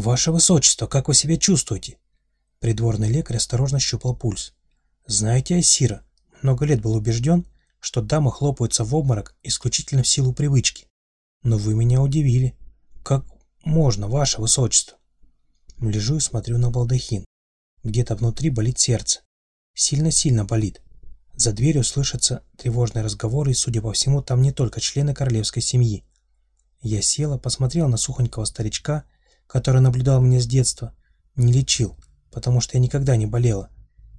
«Ваше Высочество, как вы себя чувствуете?» Придворный лекарь осторожно щупал пульс. «Знаете, Айсира, много лет был убежден, что дамы хлопаются в обморок исключительно в силу привычки. Но вы меня удивили. Как можно, Ваше Высочество?» Лежу и смотрю на балдахин. Где-то внутри болит сердце. Сильно-сильно болит. За дверью слышатся тревожные разговоры, и, судя по всему, там не только члены королевской семьи. Я села, посмотрела на сухонького старичка, который наблюдал меня с детства. Не лечил, потому что я никогда не болела.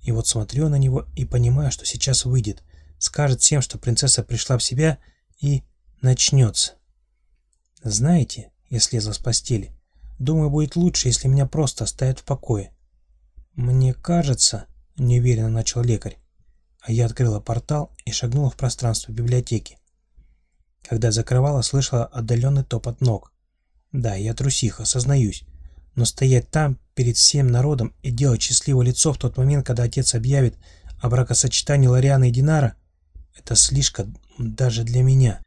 И вот смотрю на него и понимаю, что сейчас выйдет. Скажет всем, что принцесса пришла в себя, и начнется. Знаете, я слезла с постели, думаю, будет лучше, если меня просто оставят в покое. Мне кажется, неуверенно начал лекарь, а я открыла портал и шагнула в пространство библиотеки. Когда закрывала, слышала отдаленный топот ног. Да, я трусиха, сознаюсь, но стоять там перед всем народом и делать счастливое лицо в тот момент, когда отец объявит о бракосочетании Лориана и Динара, это слишком даже для меня.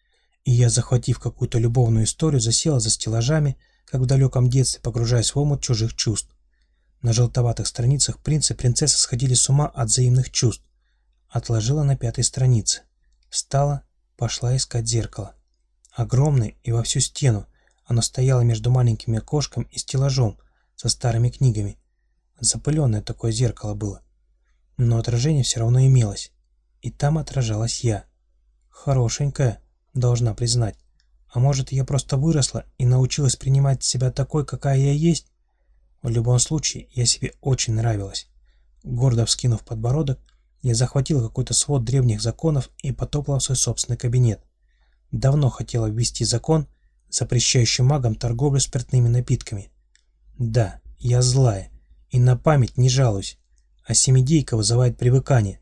И я, захватив какую-то любовную историю, засела за стеллажами, как в далеком детстве, погружаясь в омут чужих чувств. На желтоватых страницах принц и принцесса сходили с ума от взаимных чувств. Отложила на пятой странице. Встала, пошла искать зеркало. Огромное и во всю стену. Оно стояло между маленьким окошком и стеллажом со старыми книгами. Запыленное такое зеркало было. Но отражение все равно имелось. И там отражалась я. Хорошенькая, должна признать. А может, я просто выросла и научилась принимать себя такой, какая я есть? В любом случае, я себе очень нравилась. Гордо вскинув подбородок, я захватила какой-то свод древних законов и потопала в свой собственный кабинет. Давно хотела ввести закон, запрещающий магам торговлю спиртными напитками. Да, я злая, и на память не жалуюсь, а семидейка вызывает привыкание.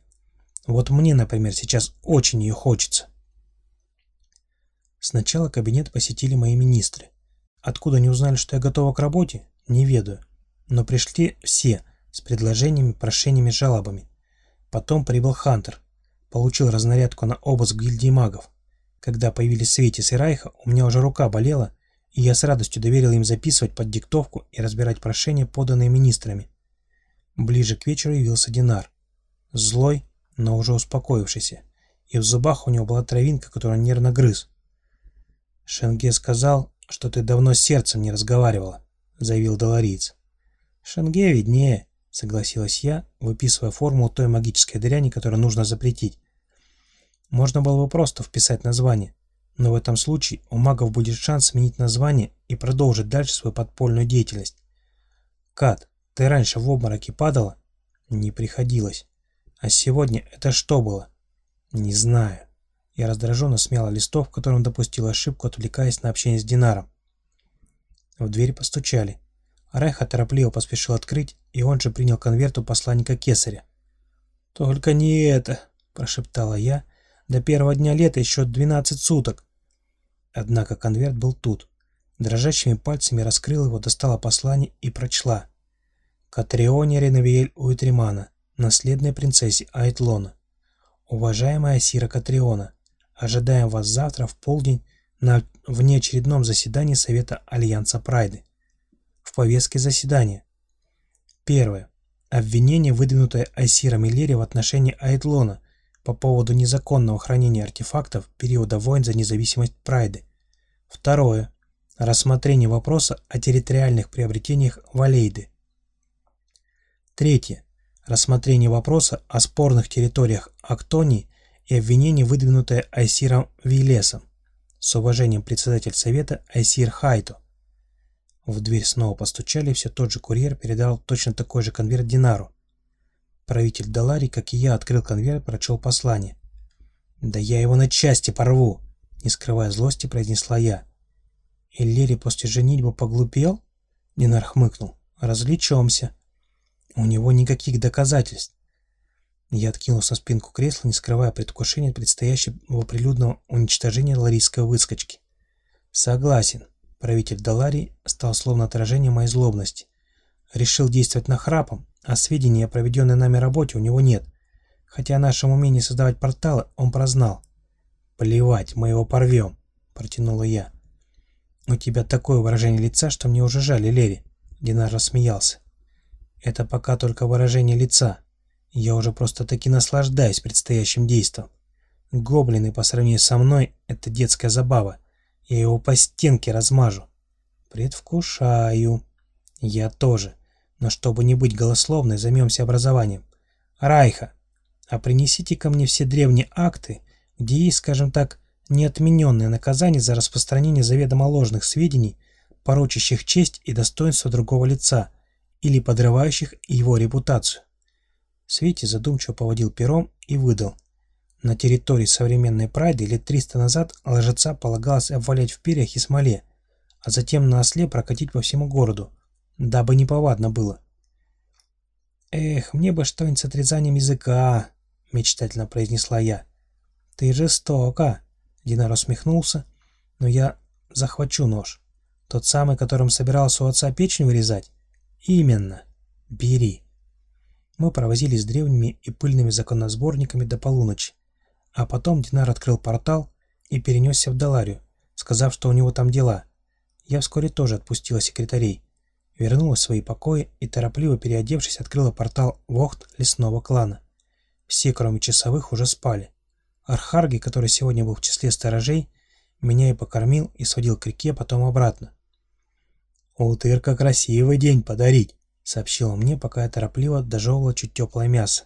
Вот мне, например, сейчас очень ее хочется. Сначала кабинет посетили мои министры. Откуда они узнали, что я готова к работе, не ведаю но пришли все с предложениями, прошениями, жалобами. Потом прибыл Хантер, получил разнарядку на обыск гильдии магов. Когда появились Светис и Райха, у меня уже рука болела, и я с радостью доверил им записывать под диктовку и разбирать прошения, поданные министрами. Ближе к вечеру явился Динар. Злой, но уже успокоившийся, и в зубах у него была травинка, которую он нервно грыз. «Шенге сказал, что ты давно с сердцем не разговаривала», — заявил Долориец. «Шенге виднее», — согласилась я, выписывая формулу той магической дряни, которую нужно запретить. Можно было бы просто вписать название, но в этом случае у магов будет шанс сменить название и продолжить дальше свою подпольную деятельность. «Кат, ты раньше в обмороке падала?» «Не приходилось. А сегодня это что было?» «Не знаю». Я раздраженно смяла листов, котором допустила ошибку, отвлекаясь на общение с Динаром. В дверь постучали. Райха торопливо поспешил открыть, и он же принял конверт у посланника Кесаря. «Только не это!» – прошептала я. «До первого дня лета еще двенадцать суток!» Однако конверт был тут. Дрожащими пальцами раскрыл его, достала послание и прочла. «Катрионе Ренавиэль Уитримана, наследной принцессе Айтлона. Уважаемая Сира Катриона, ожидаем вас завтра в полдень на внеочередном заседании Совета Альянса Прайды в повестке заседания. Первое. Обвинение, выдвинутое Айсиром Илери в отношении Айтлона по поводу незаконного хранения артефактов периода войн за независимость Прайды. Второе. Рассмотрение вопроса о территориальных приобретениях Валейды. Третье. Рассмотрение вопроса о спорных территориях Актонии и обвинение, выдвинутое Айсиром Вилесом. С уважением председатель совета Айсир Хайто. В дверь снова постучали, все тот же курьер передал точно такой же конверт Динару. Правитель Далари, как и я, открыл конверт, прочел послание. «Да я его на части порву!» Не скрывая злости, произнесла я. «Иллири после женитьбы поглупел?» Динар хмыкнул. «Развлечемся. У него никаких доказательств». Я откинулся на спинку кресла, не скрывая предвкушения предстоящего прилюдного уничтожения ларийской выскочки. «Согласен. Правитель Далари стал словно отражением моей злобности. Решил действовать нахрапом, а сведений о проведенной нами работе у него нет. Хотя о нашем умении создавать порталы он прознал. «Плевать, мы его порвем», — протянула я. «У тебя такое выражение лица, что мне уже жаль, Лери», — Динар рассмеялся. Это пока только выражение лица. Я уже просто-таки наслаждаюсь предстоящим действом. Гоблины по сравнению со мной — это детская забава. Я его по стенке размажу. Предвкушаю. Я тоже. Но чтобы не быть голословной, займемся образованием. Райха, а принесите ко мне все древние акты, где есть, скажем так, неотмененное наказание за распространение заведомо ложных сведений, порочащих честь и достоинство другого лица или подрывающих его репутацию. Свети задумчиво поводил пером и выдал. На территории современной Прайды лет 300 назад лжеца полагалось обвалять в перьях и смоле, а затем на осле прокатить по всему городу, дабы неповадно было. «Эх, мне бы что-нибудь с отрезанием языка», — мечтательно произнесла я. «Ты жестоко», — Динар усмехнулся, — «но я захвачу нож. Тот самый, которым собирался у отца печень вырезать?» «Именно. Бери». Мы провозились с древними и пыльными законосборниками до полуночи. А потом Динар открыл портал и перенесся в Даларию, сказав, что у него там дела. Я вскоре тоже отпустила секретарей. Вернулась в свои покои и, торопливо переодевшись, открыла портал в Охт лесного клана. Все, кроме часовых, уже спали. Архарги, который сегодня был в числе сторожей, меня и покормил и сводил к реке, потом обратно. «Утырка красивый день подарить!» — сообщила мне, пока я торопливо дожевывала чуть теплое мясо.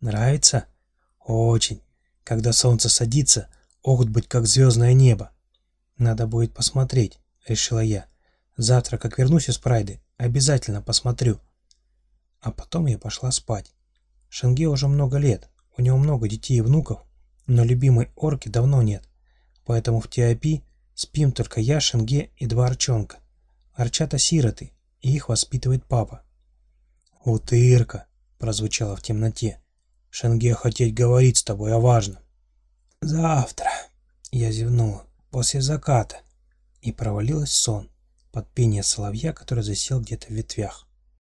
«Нравится?» «Очень. Когда солнце садится, огут быть как звездное небо». «Надо будет посмотреть», — решила я. «Завтра, как вернусь из Прайды, обязательно посмотрю». А потом я пошла спать. Шенге уже много лет, у него много детей и внуков, но любимой орки давно нет. Поэтому в Тиопи спим только я, Шенге и два орчонка. Арчата сироты, и их воспитывает папа. «Утырка!» — прозвучало в темноте. «Шенге хотеть говорить с тобой о важном». «Завтра!» — я зевнула. «После заката!» И провалилась сон под пение соловья, который засел где-то в ветвях.